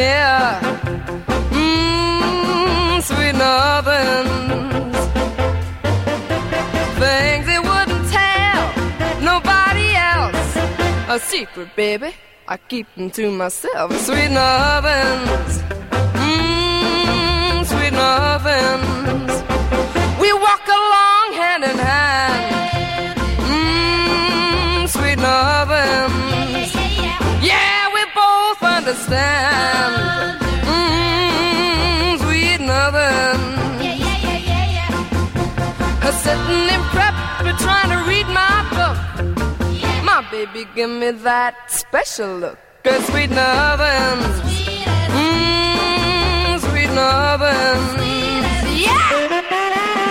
hear. Mmm, sweet nothings. Things they wouldn't tell nobody else. A secret, baby. I keep them to myself. Sweet nothings. Mmm, sweet nothings. We walk along hand in hand. Mmm, sweet nothings. Yeah, we both understand. Baby, give me that special look. Cause sweet nothings. Mmm, sweet nothings. Yeah!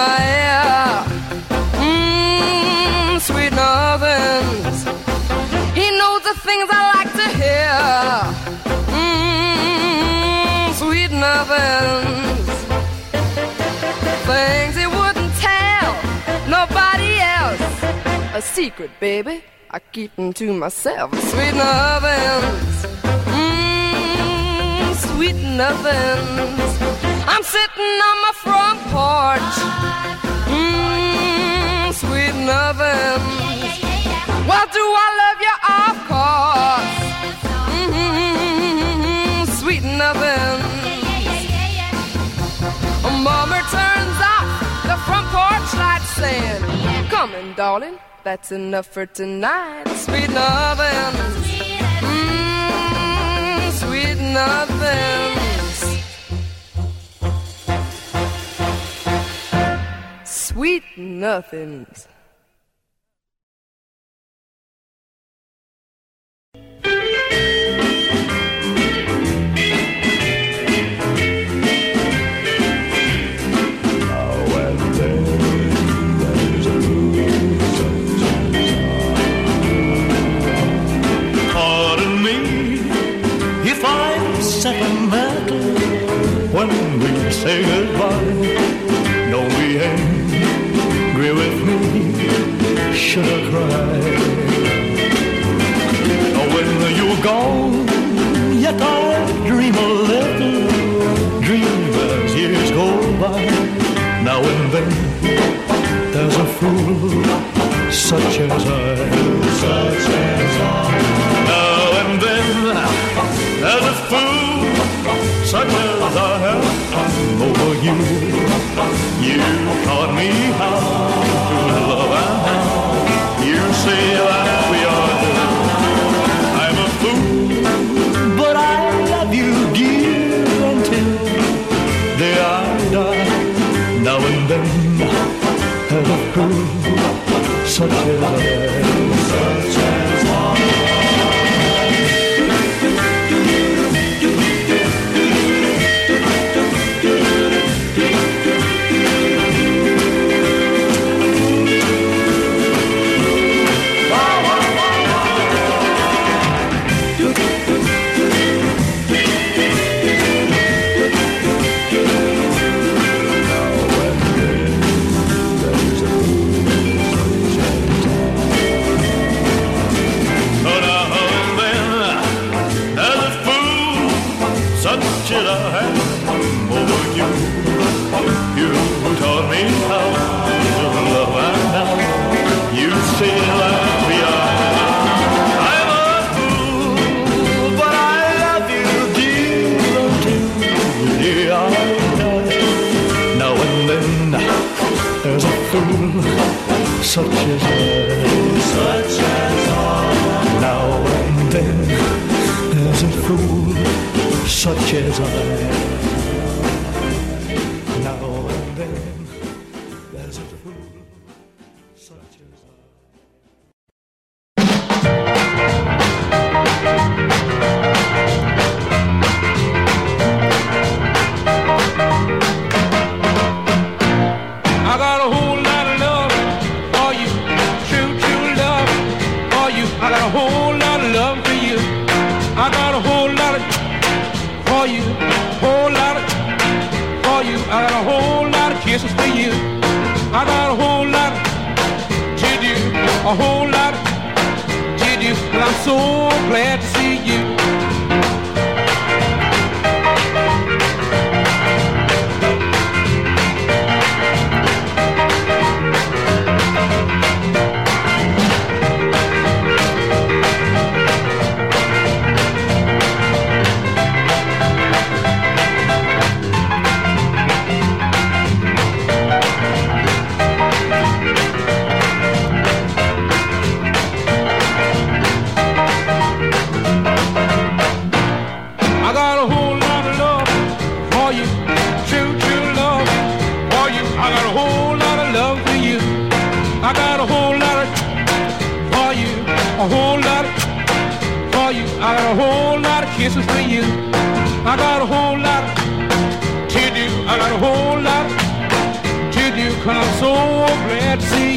My ear. Mmm, sweet nothings. He knows the things I like to hear. Mmm, sweet nothings. Things he wouldn't tell nobody else. A secret, baby. I keep them to myself. Sweet nothings. Mmm, sweet nothings. I'm sitting on my front porch. Mmm, sweet nothings. Well, do I love you? Of course. Mmm, sweet nothings. Mama turns off the front porch light, saying, Come in, darling. That's enough for tonight. Sweet nothings. Nothings. Sweet nothings. Should I cry? Oh, when you're gone, yet I dream a little, dream as years go by. Now and then, there's a fool such as I, such as I. Now and then, there's a fool such as I am over you. You taught me how to love and say that we are. I'm a fool, but I love you, dear, until day I die. Now and then, there's a fool such as I You, you taught me how to love now you. I'm a fool, but I love you, dear. Now and then, there's a fool such as I, such as I. Now and then, there's a fool such as I. Now and kisses for you. I got a whole lot to do. I got a whole lot to do. Cause I'm so glad to see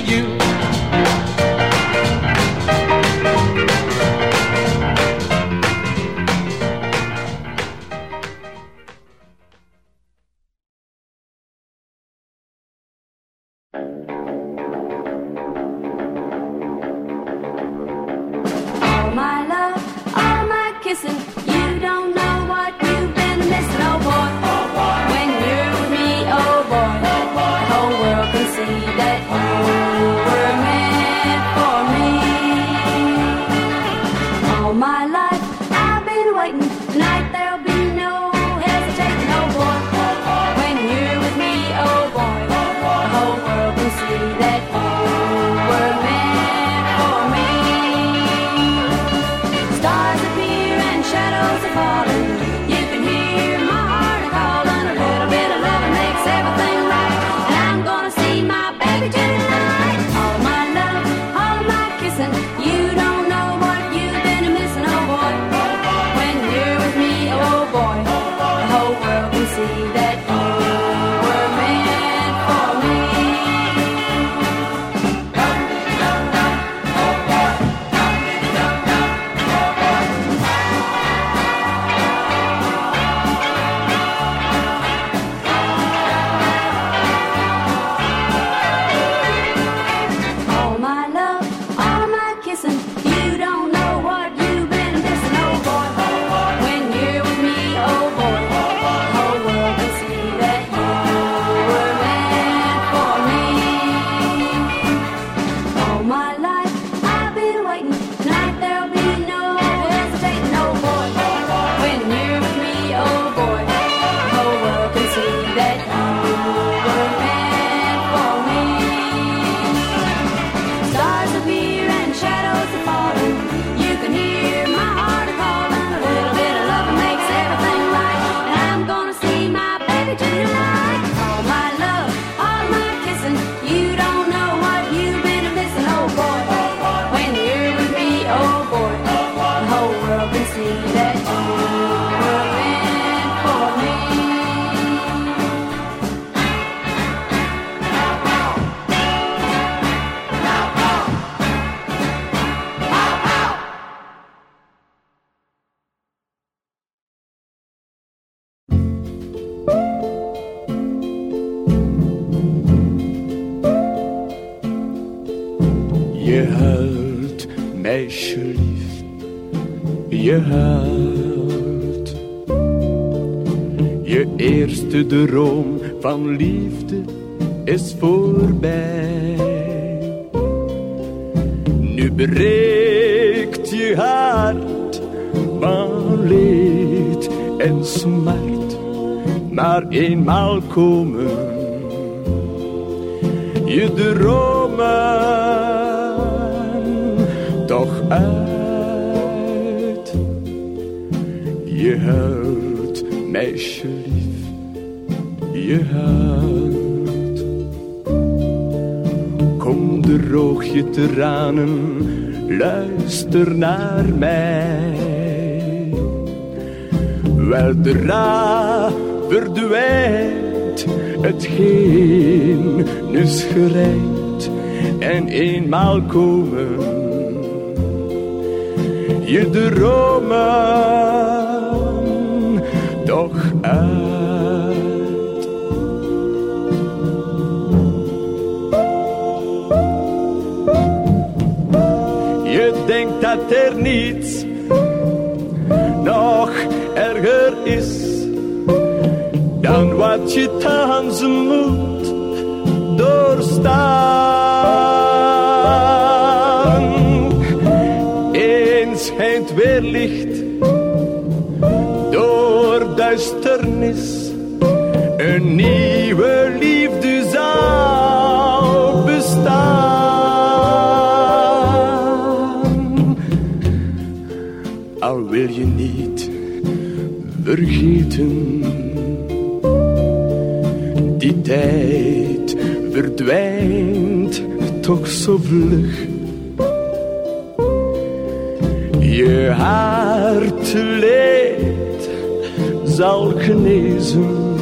you. De van liefde is voorbij. Nu breekt je hart van leed en smart, maar eenmaal komen je dromen toch uit. Je huilt, meisje je hart. Kom, droog je tranen, luister naar mij. Weldra verdwijnt hetgeen is gereid en eenmaal komen je dromen toch uit. Dat er niets nog erger is dan wat je thans moet doorstaan. Eens schijnt weer licht door duisternis, een nieuwe Al wil je niet vergeten die tijd verdwijnt toch zo vlug. Je hart leed zal genezen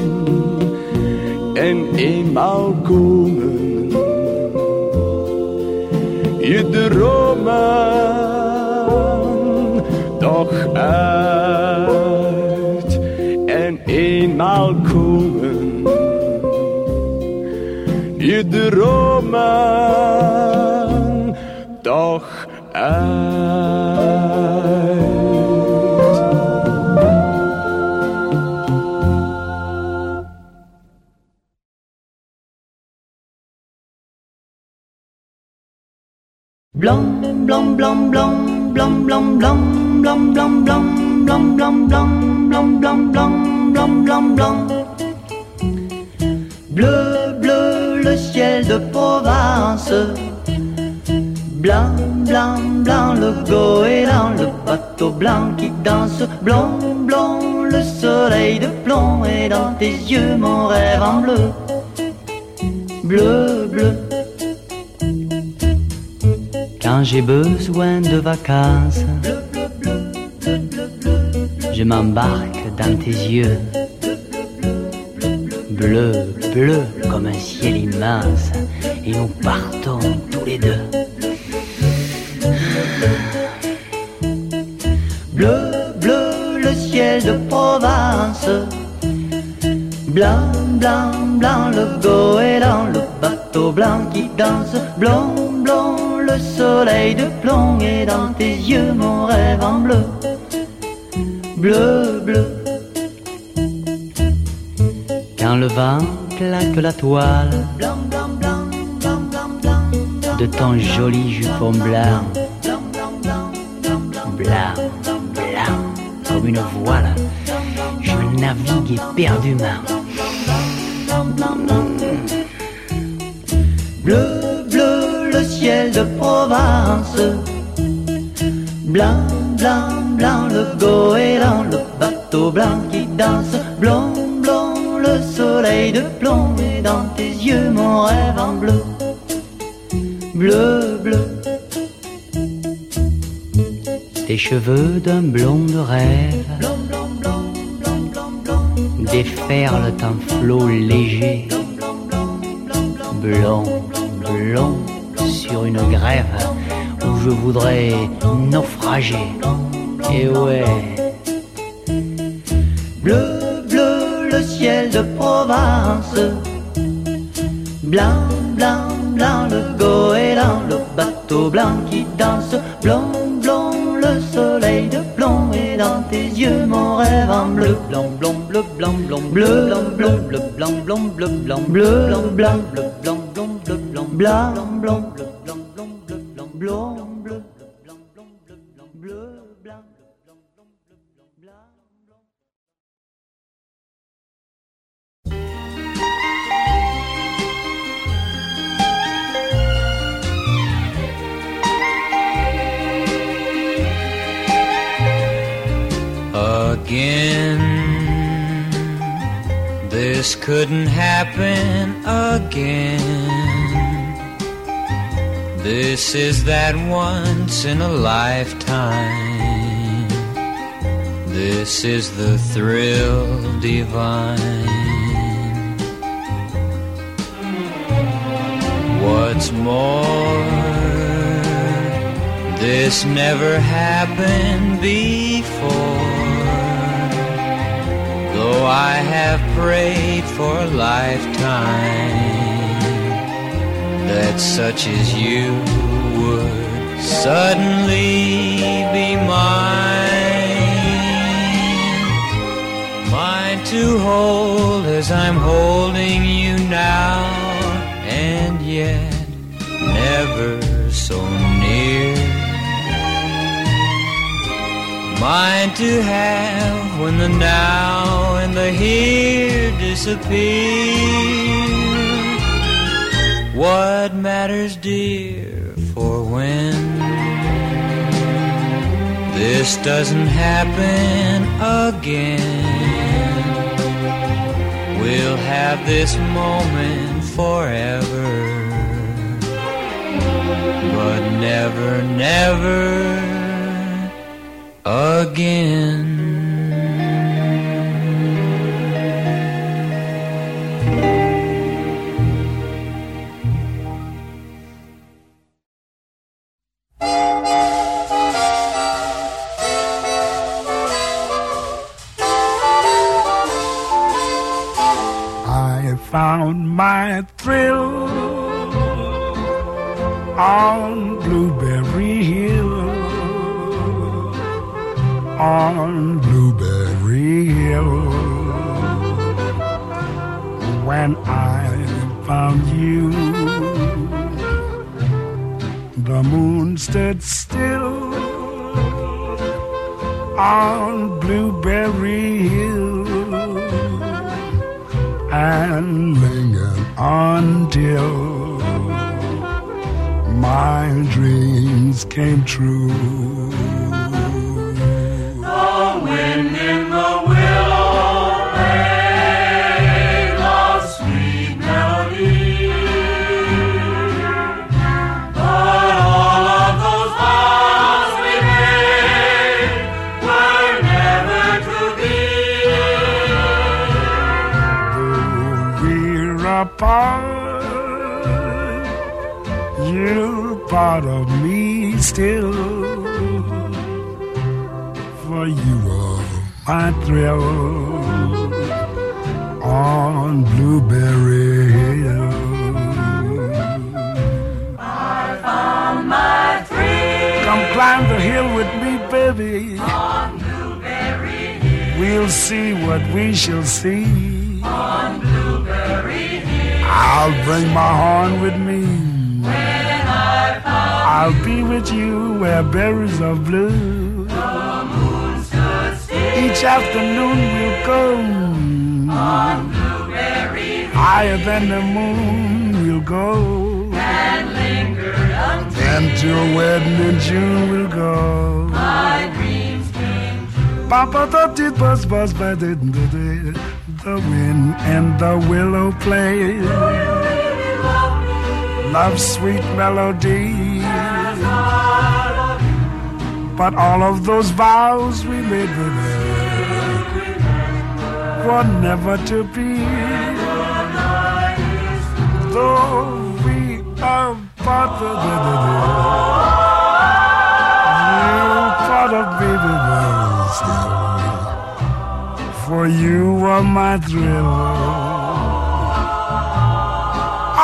en eenmaal komen. Je dromen toch uit en eenmaal komen je dromen toch qui danse. Blanc, blanc, le soleil de plomb et dans tes yeux mon rêve en bleu. Bleu, bleu. Quand j'ai besoin de vacances, je m'embarque dans tes yeux. Bleu, bleu comme un ciel immense, et nous partons tous les deux. Blanc, blanc, blanc, le goéland, le bateau blanc qui danse. Blanc, blanc, le soleil de plomb et dans tes yeux mon rêve en bleu. Bleu, bleu. Quand le vent claque la toile blanc, blanc, blanc, blanc, blanc, blanc, de ton joli jupon blanc, blanc, blanc, une voile, je navigue éperdument. Bleu, bleu, le ciel de Provence. Blanc, blanc, blanc, le goéland, le bateau blanc qui danse. Blanc, blanc, le soleil de plomb et dans tes yeux mon rêve en bleu. Bleu, bleu. Tes cheveux d'un blond de rêve déferlent un flot léger. Blanc, blanc, sur une grève où je voudrais naufrager. Et ouais. Bleu, bleu, le ciel de Provence. Blanc, blanc, blanc, le goéland, le bateau blanc qui danse. Blanc, yeux mon rêve en bleu. Blanc, blanc, bleu, blanc, blanc, bleu, blanc, blanc, bleu, blanc, blanc, bleu, blanc, bleu, blanc, blanc, bleu, blanc, blanc, bleu, blanc, blanc, blanc, bleu, blanc, blanc, This couldn't happen again. This is that once in a lifetime. This is the thrill divine. What's more, this never happened before. I have prayed for a lifetime that such as you would suddenly be mine. Mine to hold as I'm holding you now, and yet never so near. Mine to have when the now and the here disappear. What matters, dear, for when this doesn't happen again, we'll have this moment forever. But never, never again. Found my thrill on Blueberry Hill. On Blueberry Hill. When I found you, the moon stood still on Blueberry Hill and lingered until my dreams came true. Still. For you oh, are my thrill oh, on Blueberry Hill. Found my thrill Come climb the hill with me, baby. on Blueberry Hill. We'll see what we shall see. On Blueberry Hill. I'll bring my horn with me. I'll be with you where berries are blue. the moon Each afternoon we'll go on Blueberry higher than the moon. We'll go and lingered until a wedding in June we'll go. my dreams came true. Papa the did buzz buzz by the the wind and the willow play. Love's sweet melody. But all of those vows we made were never to be. Though we are part of the you part of baby. For you are my thrill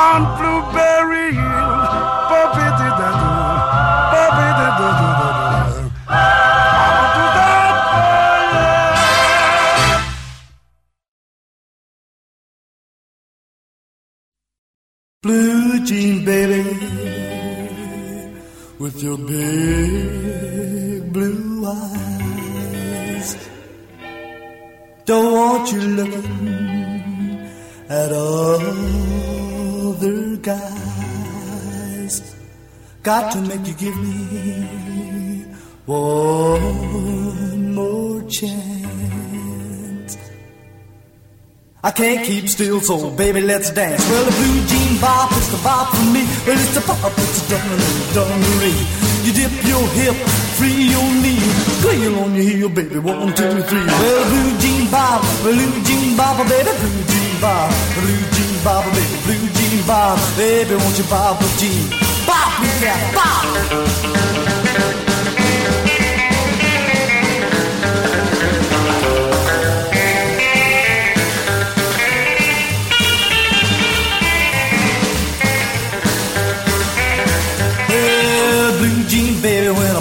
on Blueberry Got to make you give me one more chance. I can't keep still, so baby, let's dance. Well, the blue jean bop is the bop for me. Well, it's the bop, it's the dungaree. You dip your hip, free your knee, squeal on your heel, baby. One, two, three. Well, blue jean bop, blue jean bop, baby, blue jean bop, blue jean bop, baby, blue jean bop, baby, won't you bop a jean? Bop, we said bop.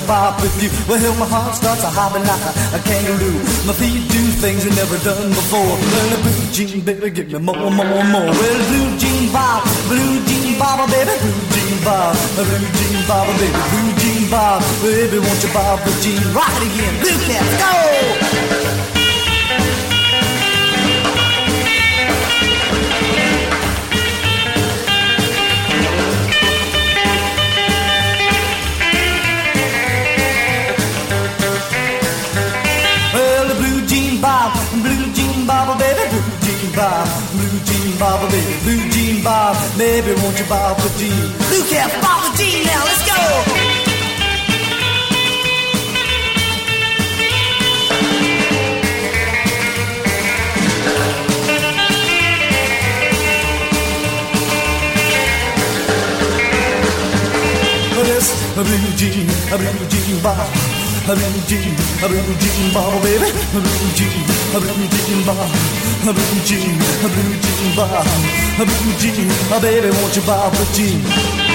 bop with you. Well, my heart starts a hopping like a kangaroo. My feet do things you never done before. Well, the blue jean, baby, give me more, more, more. Well, blue jean bop, blue jean bop, baby, blue jean. Jean Bob, a Remy Jean Bob, a baby blue Jean Bob. Baby, won't you Bob the Jean? Rock it again, blue cat, go! Blue Jean Bob, baby, Blue Jean Bob, Blue Jean Bob, baby, Blue Jean. Dean Maybe won't you Bob the Dean? Luke F. Bob the Dean now, let's go! A blue jean, a blue jean bob a blue jean, a blue jean bar, baby, a blue jean, a blue jean bar, a blue jean, a blue jean bar, a blue jean, a baby, won't you buy a blue jean?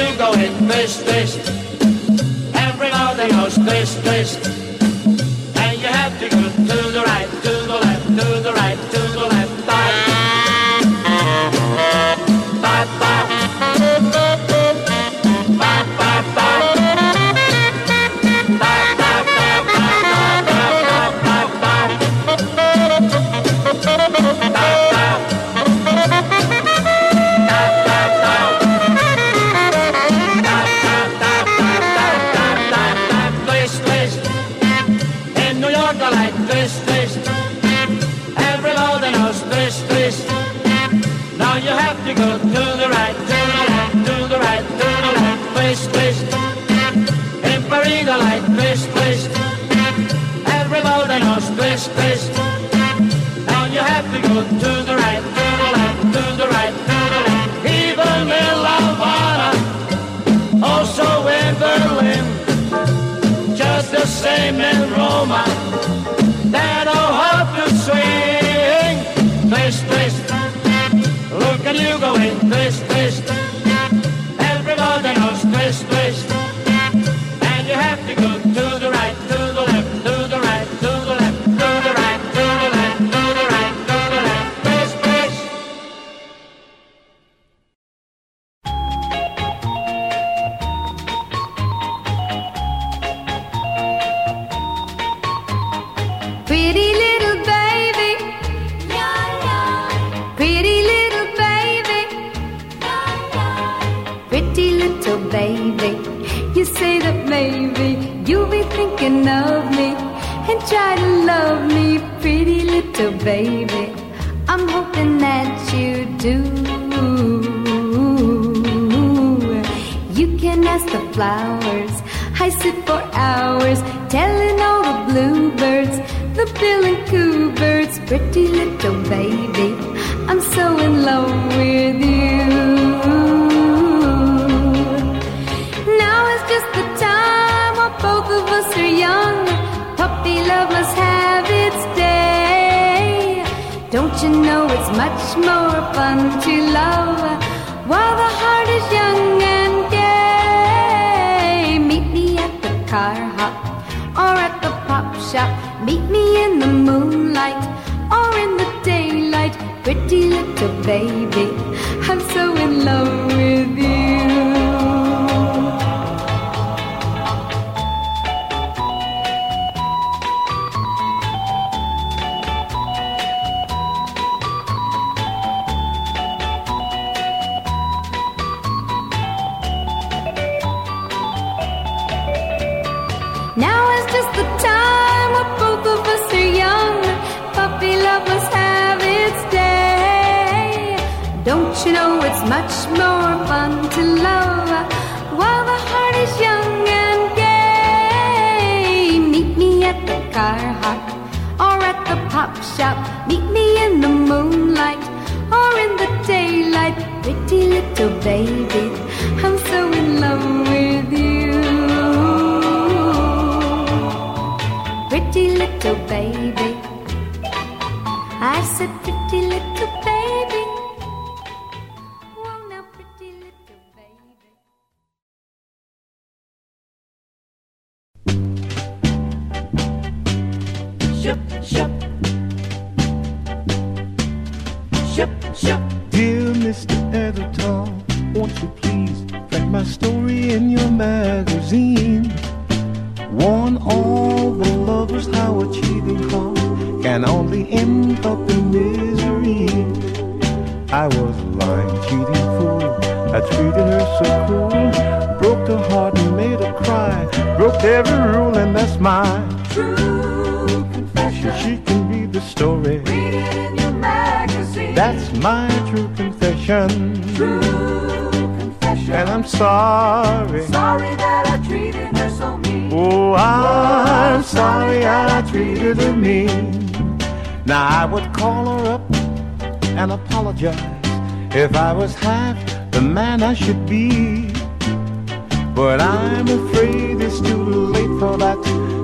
you go in this, this. Everybody goes this, this. Amen, Roma. the flowers. I sit for hours telling all the bluebirds, the bill and coo birds, pretty little baby. I'm so in love with you. Now is just the time while both of us are young. Puppy love must have its day. Don't you know it's much more fun to love while the heart is young car hop or at the pop shop. Meet me in the moonlight or in the daylight, pretty little baby. I'm so in love. I treated her so cool. Broke her heart and made her cry. Broke every rule, and that's my true confession. She can read the story. Read it in your magazine. That's my true confession. True confession. And I'm sorry. Sorry that I treated her so mean. Oh, I'm, sorry, sorry I treated her mean. Now I would call her up and apologize if I was half the man I should be. But I'm afraid it's too late for that,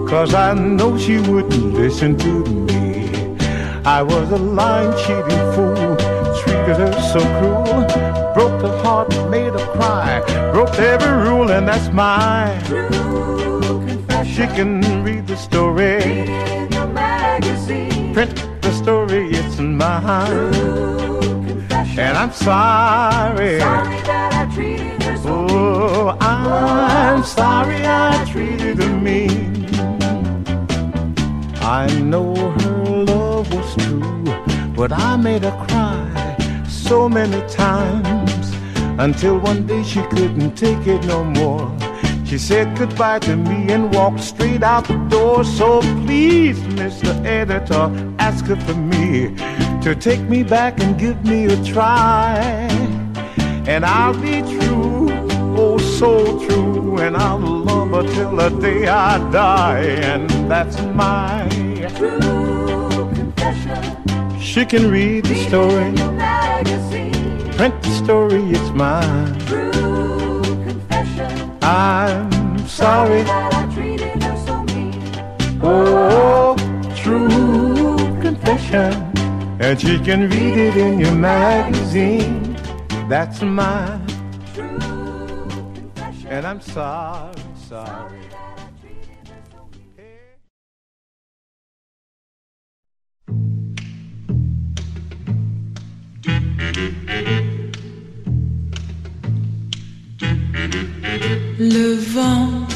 cause I know she wouldn't listen to me. I was a lying, cheating fool, treated her so cruel, broke her heart, made her cry, broke every rule, and that's my True confession. She can read the story, Read in your magazine. print the story, it's mine. True confession. And I'm sorry. Sorry that I treated her so mean. Oh, I'm sorry I treated her mean. I know her love was true, but I made her cry so many times until one day she couldn't take it no more. She said goodbye to me and walked straight out the door. So please, Mr. Editor, ask her for me to take me back and give me a try. And I'll be true, oh so true, and I'll love her till the day I die. And that's my True confession. She can read the story, print the story, it's mine. True confession. I'm sorry, that I treated her so mean. oh, true confession. And she can read it in your magazine. That's mine. True confession. And I'm sorry, sorry. Le vent,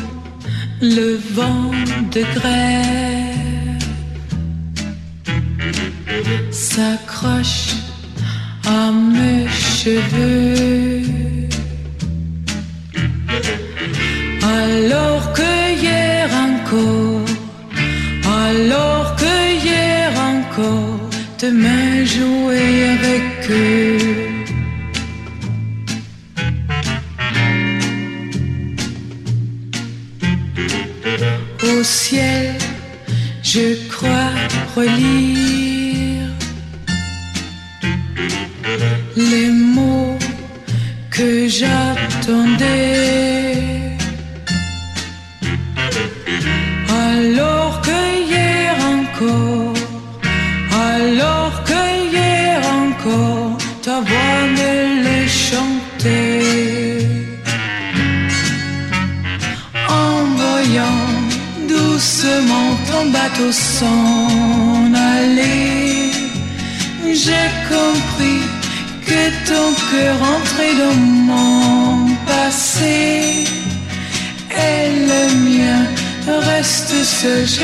le vent de grève s'accroche à mes cheveux. Alors que hier encore, alors que hier encore, demain jouer avec eux.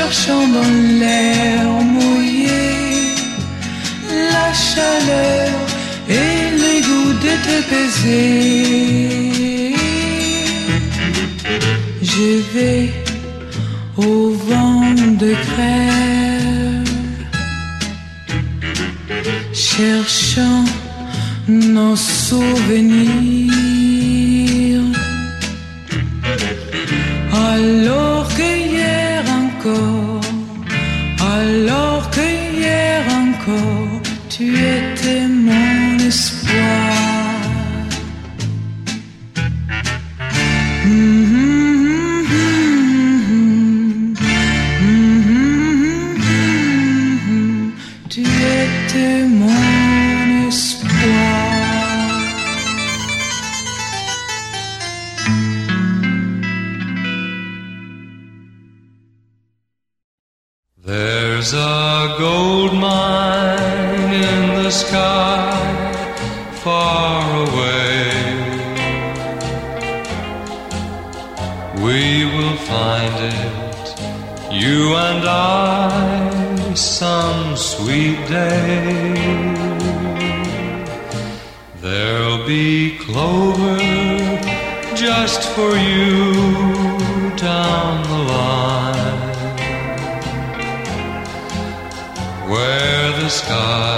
Cherchant dans l'air mouillé la chaleur et le goût de te There's a gold mine in the sky far away. We will find it, you and I, some sweet day. There'll be clover just for you where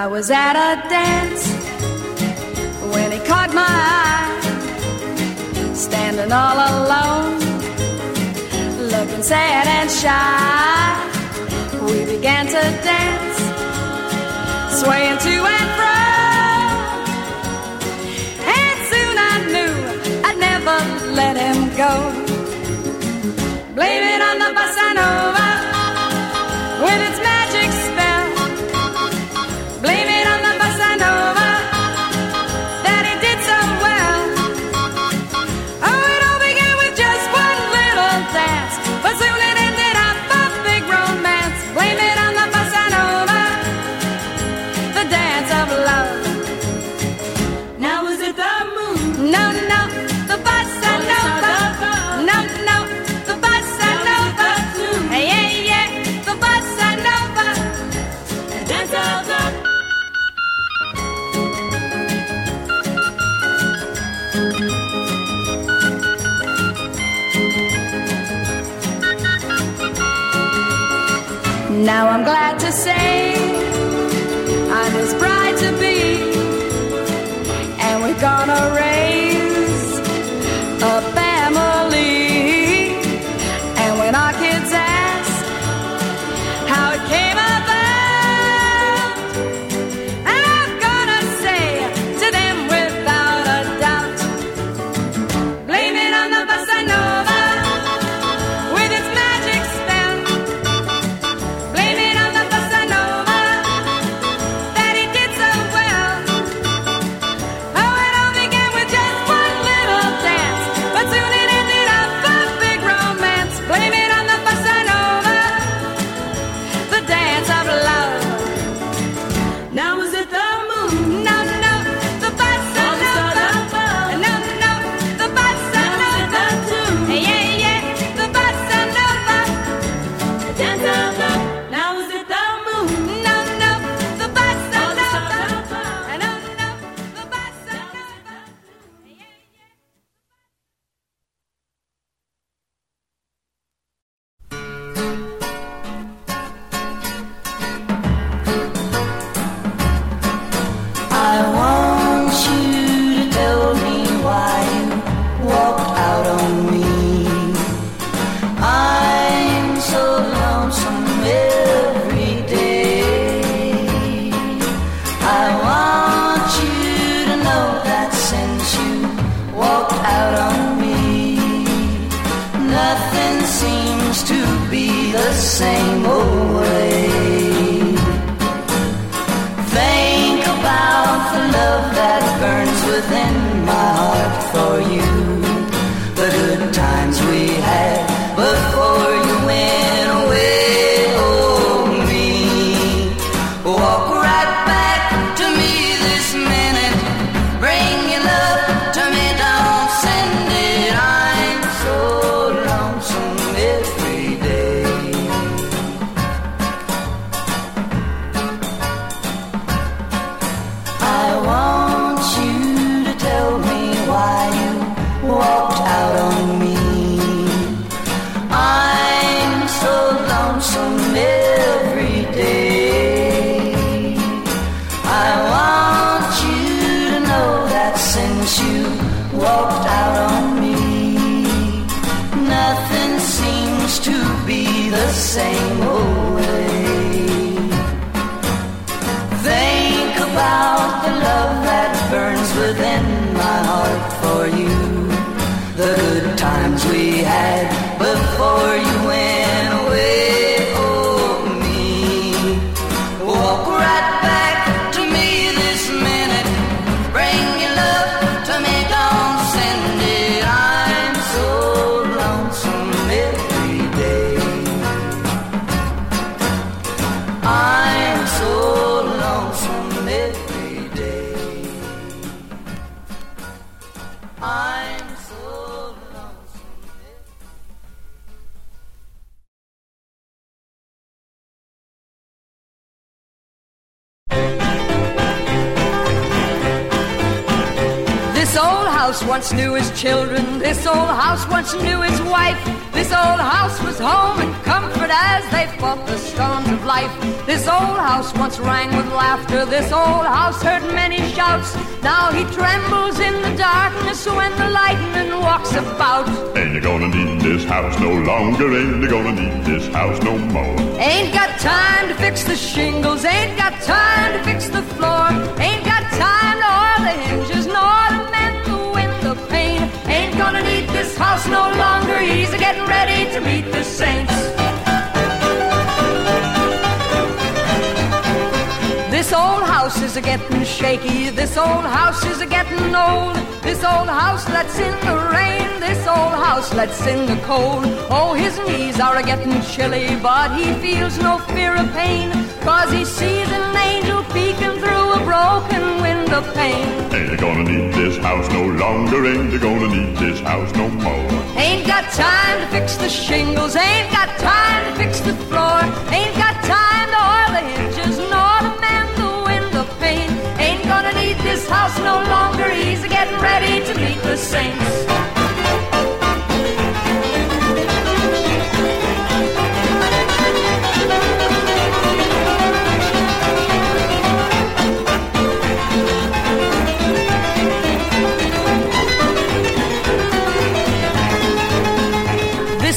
I was at a dance when he caught my eye all alone, looking sad and shy. We began to dance, swaying to and fro. And soon I knew I'd never let him go. Blame it on the bossa nova. Now I'm glad times we had before you Now he trembles in the darkness when the lightning walks about. Ain't you gonna need this house no longer? Ain't you gonna need this house no more? Ain't got time to fix the shingles. Ain't got time to fix the floor. Ain't got time to oil the hinges nor to mend the window pane. Ain't gonna need this house no longer. He's a getting ready to meet the saints. This old house is a getting shaky. This old house is a getting old. This old house lets in the rain. This old house lets in the cold. Oh, his knees are a getting chilly, but he feels no fear of pain. Cause he sees an angel peeking through a broken window pane. Ain't gonna need this house no longer? Ain't gonna need this house no more? Ain't got time to fix the shingles, ain't got time to fix the floor, ain't got time to oil the house no longer, he's getting ready to meet the saints.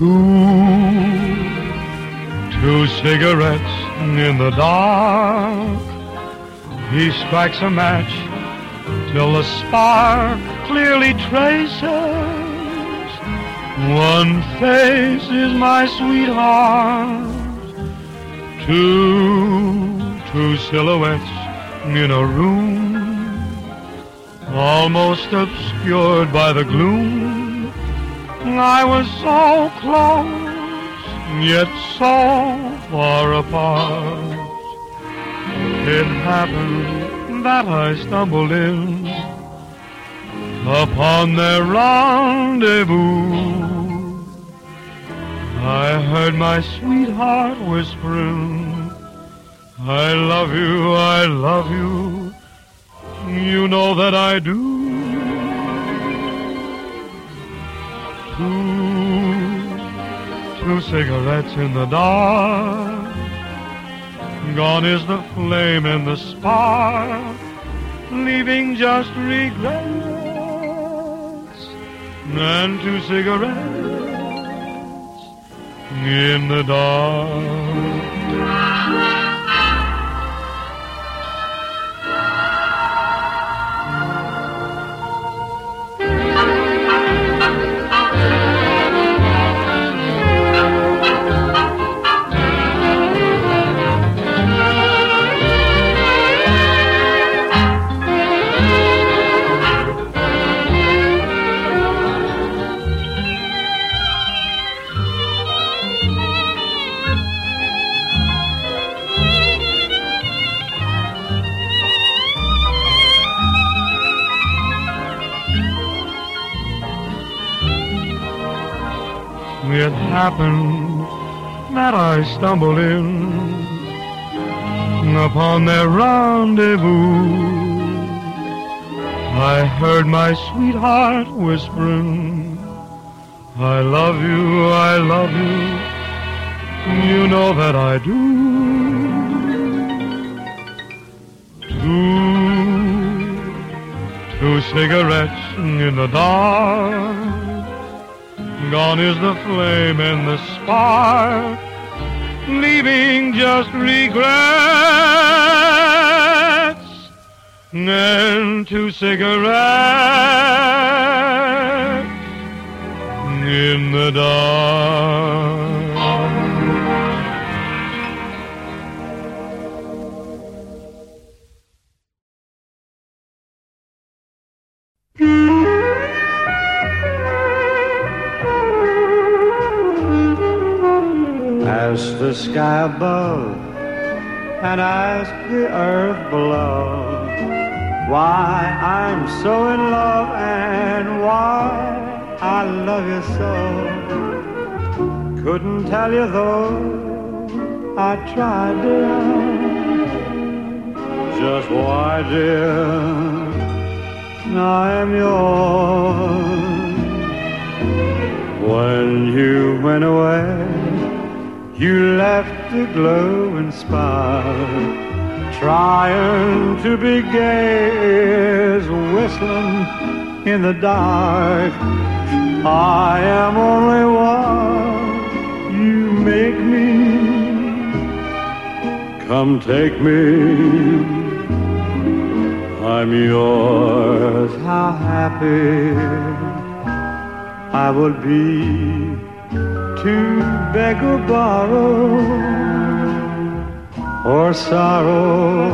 Two, two cigarettes in the dark. He strikes a match till the spark clearly traces. One face is my sweetheart. Two, two silhouettes in a room, almost obscured by the gloom. I was so close, yet so far apart. It happened that I stumbled in upon their rendezvous. I heard my sweetheart whispering, I love you, I love you. You know that I do. Two cigarettes in the dark. Gone is the flame and the spark, leaving just regrets and two cigarettes in the dark. It happened that I stumbled in upon their rendezvous. I heard my sweetheart whispering, I love you, I love you, you know that I do. Two, two cigarettes in the dark. Gone is the flame and the spark, leaving just regrets and two cigarettes in the dark. And ask the earth below why I'm so in love and why I love you so. Couldn't tell you though I tried, dear. Just why, dear, I am yours. When you went away. You left a glow and spark, trying to be gay as whistling in the dark. I am only what you make me. Come take me. I'm yours. How happy I would be to beg or borrow or sorrow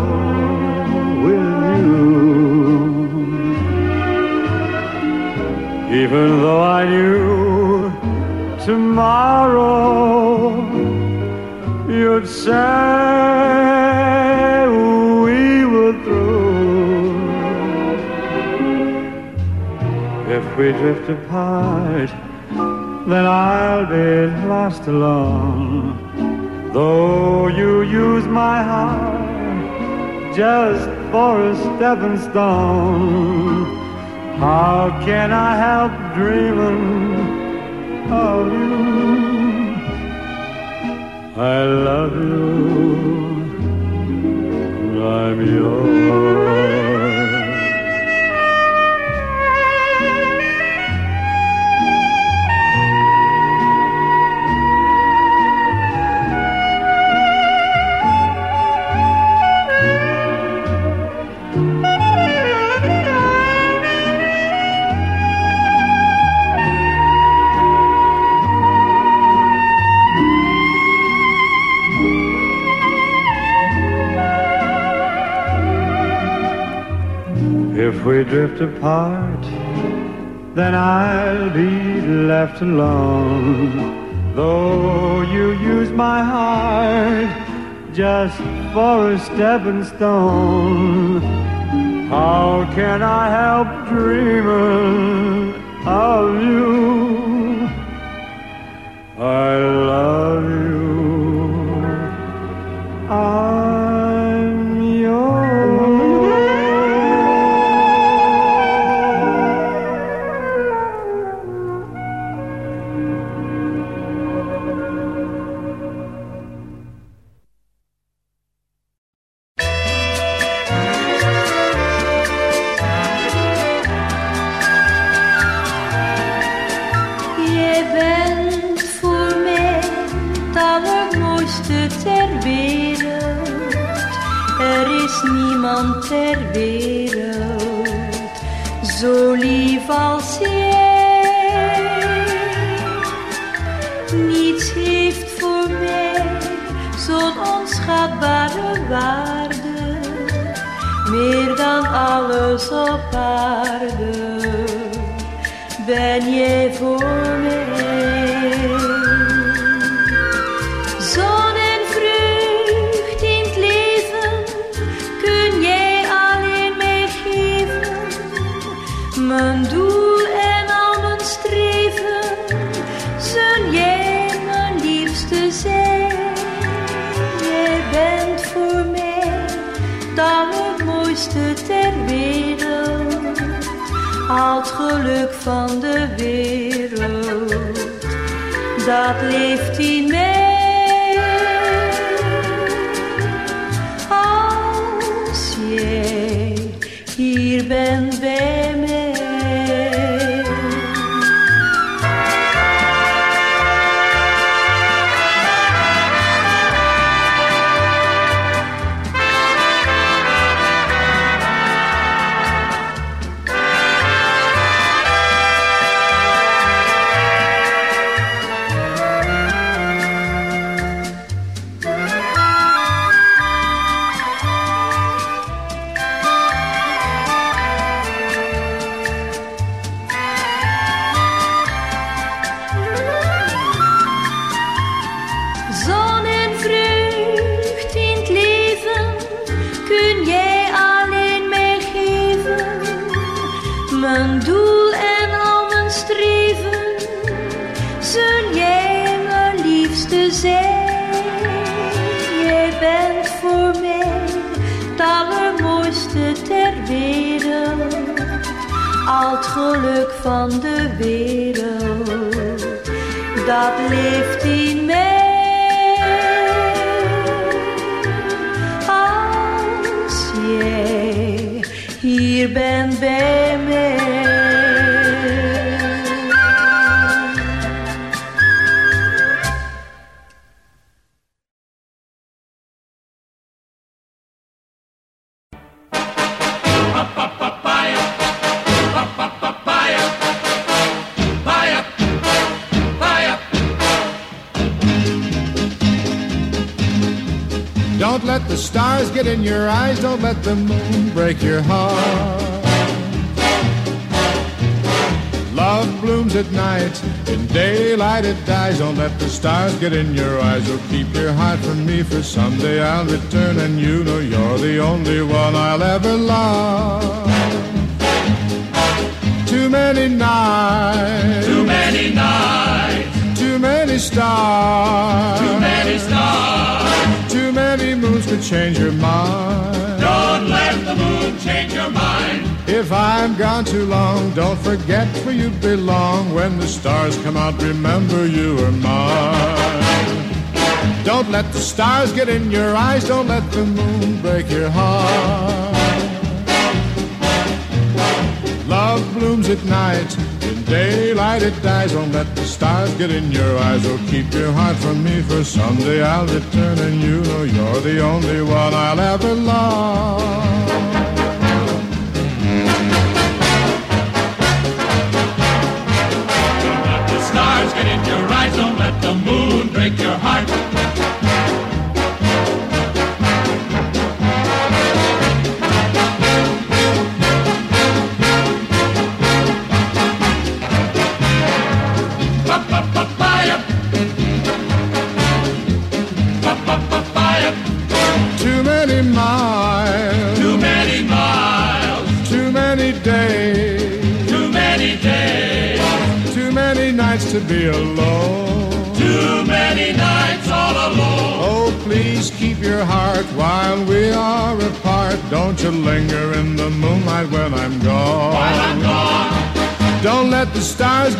with you. Even though I knew tomorrow you'd say we were through. If we drift apart, then I'll be lost alone. Though you use my heart just for a stepping stone, how can I help dreaming of you? I love you, I'm yours. We drift apart, then I'll be left alone. Though you use my heart just for a stepping stone, how can I help dreaming of you? Ben jij voor mij? Dat leeft in mij. Als jij hier bent dat leeft in mij. Als jij hier bent it dies. Don't let the stars get in your eyes, or keep your heart from me. For someday I'll return, and you know you're the only one I'll ever love. Too many nights, Too many nights, too many stars, too many stars. too many moons could change your mind. Don't let the moon change your mind. If I'm gone too long, don't forget where you belong. When the stars come out, remember you are mine. Don't let the stars get in your eyes, don't let the moon break your heart. Love blooms at night, in daylight it dies. Don't let the stars get in your eyes, or keep your heart from me. For someday I'll return, and you know you're the only one I'll ever love.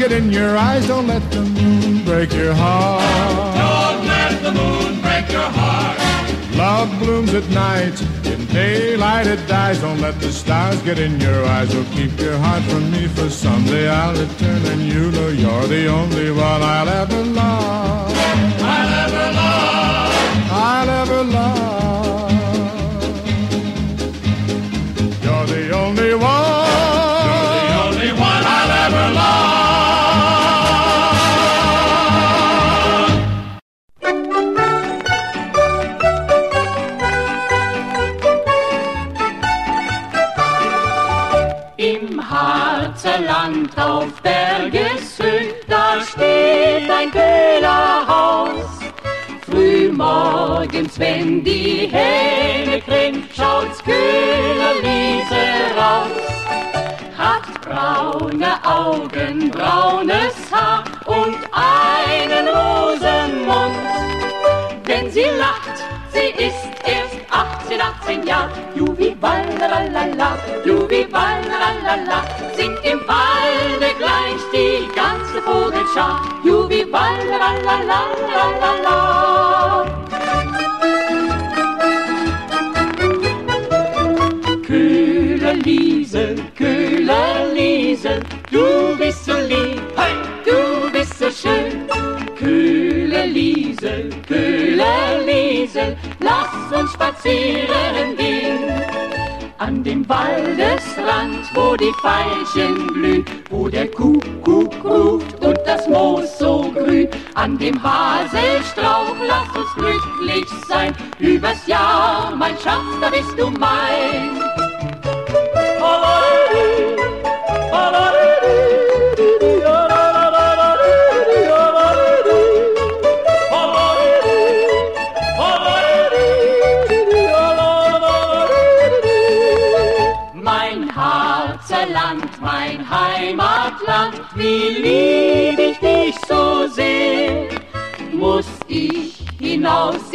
Get in your eyes. Don't let the moon break your heart. don't let the moon break your heart. Love blooms at night. In daylight it dies. Don't let the stars get in your eyes. Or keep your heart from me. For someday I'll return and you know you're the only one I'll ever love. I'll ever love. I'll ever love. Die Hähne krähen, schaut's Köhlerliese raus. Hat braune Augen, braunes Haar und einen Rosenmund. Wenn sie lacht, sie ist erst 18, 18 Jahre. Jubiballalala, Jubiballalala, singt im Walde gleich die ganze Vogelschar. Jubiballalala. Lass uns spazieren gehen. An dem Waldesrand, wo die Veilchen blühen, wo der Kuckuck ruft und das Moos so grün. An dem Haselstrauch, lass uns glücklich sein. Übers Jahr, mein Schatz, da bist du mein. Mein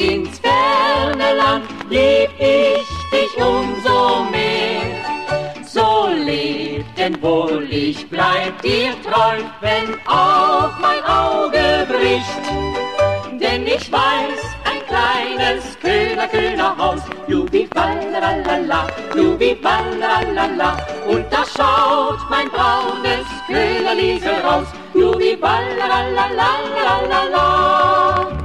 ins ferne Land, lieb ich dich umso mehr. So lebt denn wohl, ich bleib dir treu, wenn auch mein Auge bricht. Denn ich weiß, ein kleines Köhler, Köhlerhaus, Jubiballalala, Jubiballalala, und da schaut mein braunes Köhlerliese raus, Jubiballalala. Kühle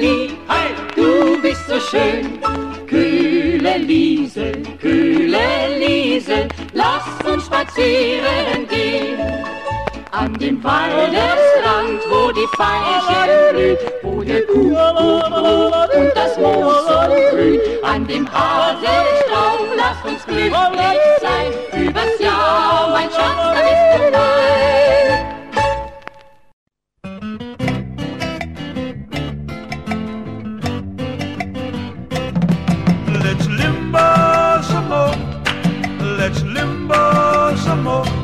lieb, hey, du bist so schön. Kühle Liese, kühle Liese, lass uns spazieren gehen. An dem Waldesrand, wo die Veilchen blühen, wo der Kuckuck und das Moos so grün. An dem Haselstrauch, lass uns glücklich sein. Übers Jahr, mein Schatz, da bist du mein. Limbo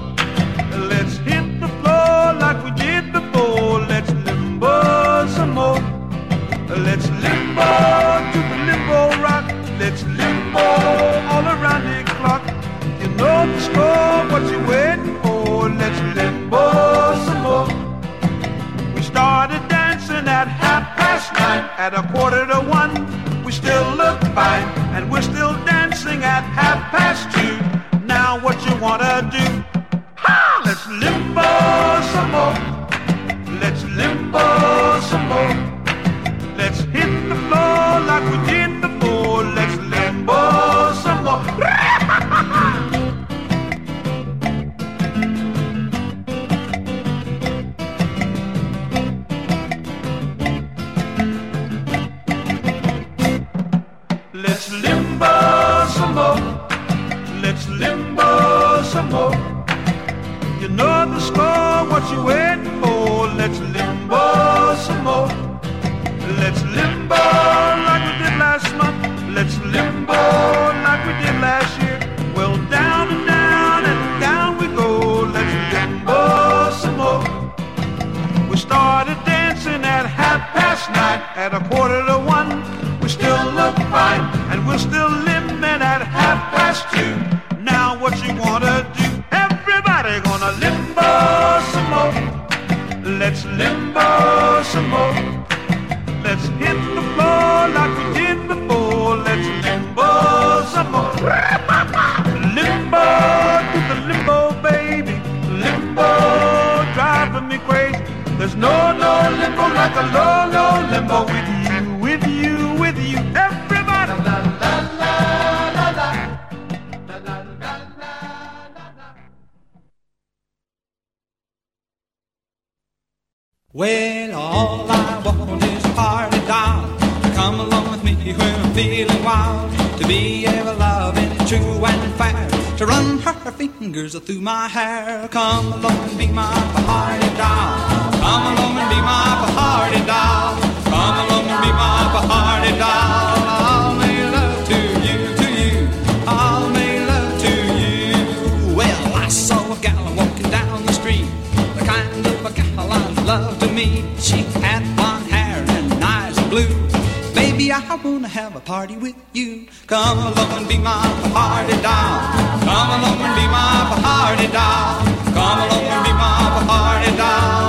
I wanna have a party with you. Come along and be my party doll. Come along and be my party doll. Come along and be my party doll.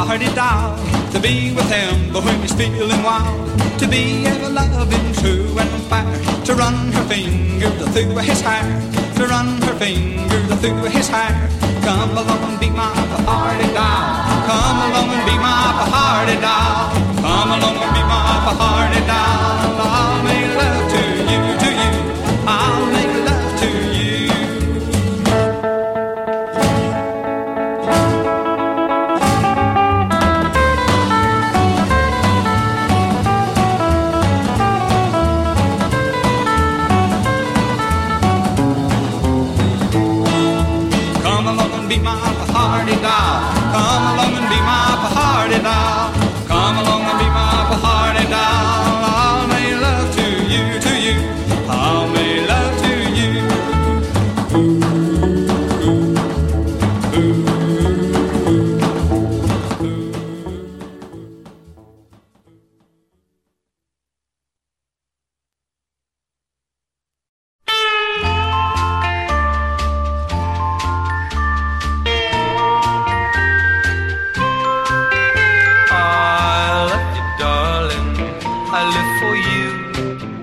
A party doll to be with him, but when he's feeling wild, to be ever loving, true and fair, to run her fingers through his hair, to run her fingers through his hair. Come along and be my party doll. Come along and be my party doll. Come along and be my party doll. I'll make love to you, to you. I'll make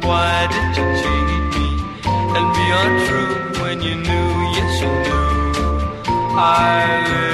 Why did you cheat me and be untrue when you knew, yes you knew? I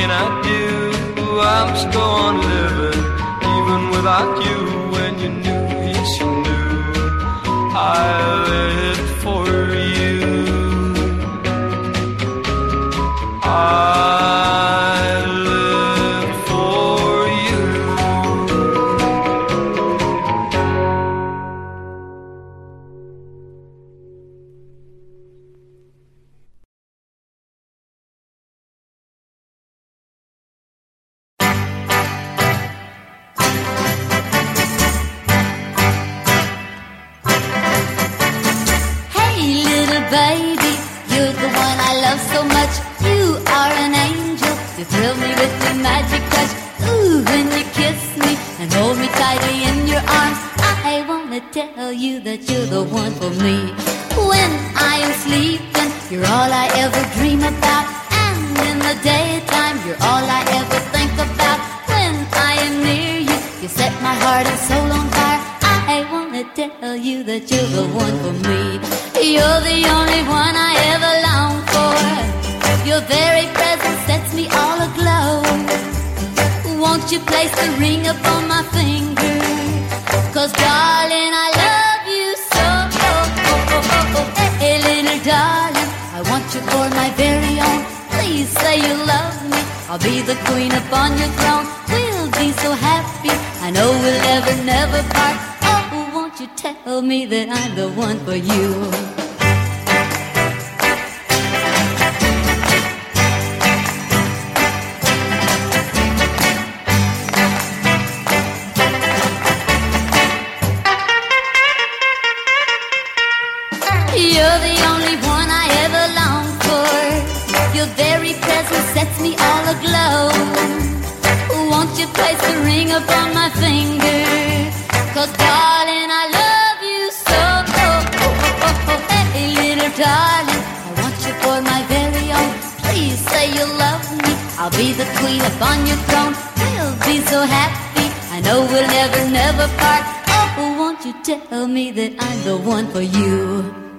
can I baby, you're the one I love so much. You are an angel. You thrill me with your magic touch. Ooh, when you kiss me and hold me tightly in your arms, I wanna tell you that you're the one for me. When I am sleeping, you're all I ever dream about. And in the daytime, you're all I ever think about. When I am near you, you set my heart and soul on fire. Tell you that you're the one for me. You're the only one I ever long for. Your very presence sets me all aglow. Won't you place the ring upon my finger? Cause darling, I love you so. Hey, little darling, I want you for my very own. Please say you love me. I'll be the queen upon your throne. We'll be so happy. I know we'll never, never part. You tell me that I'm the one for you? You're the only one I ever long for. Your very presence sets me all aglow. Won't you place the ring upon my finger? Cause darling, I'll be the queen upon your throne. We'll be so happy. I know we'll never, never part. Oh, won't you tell me that I'm the one for you?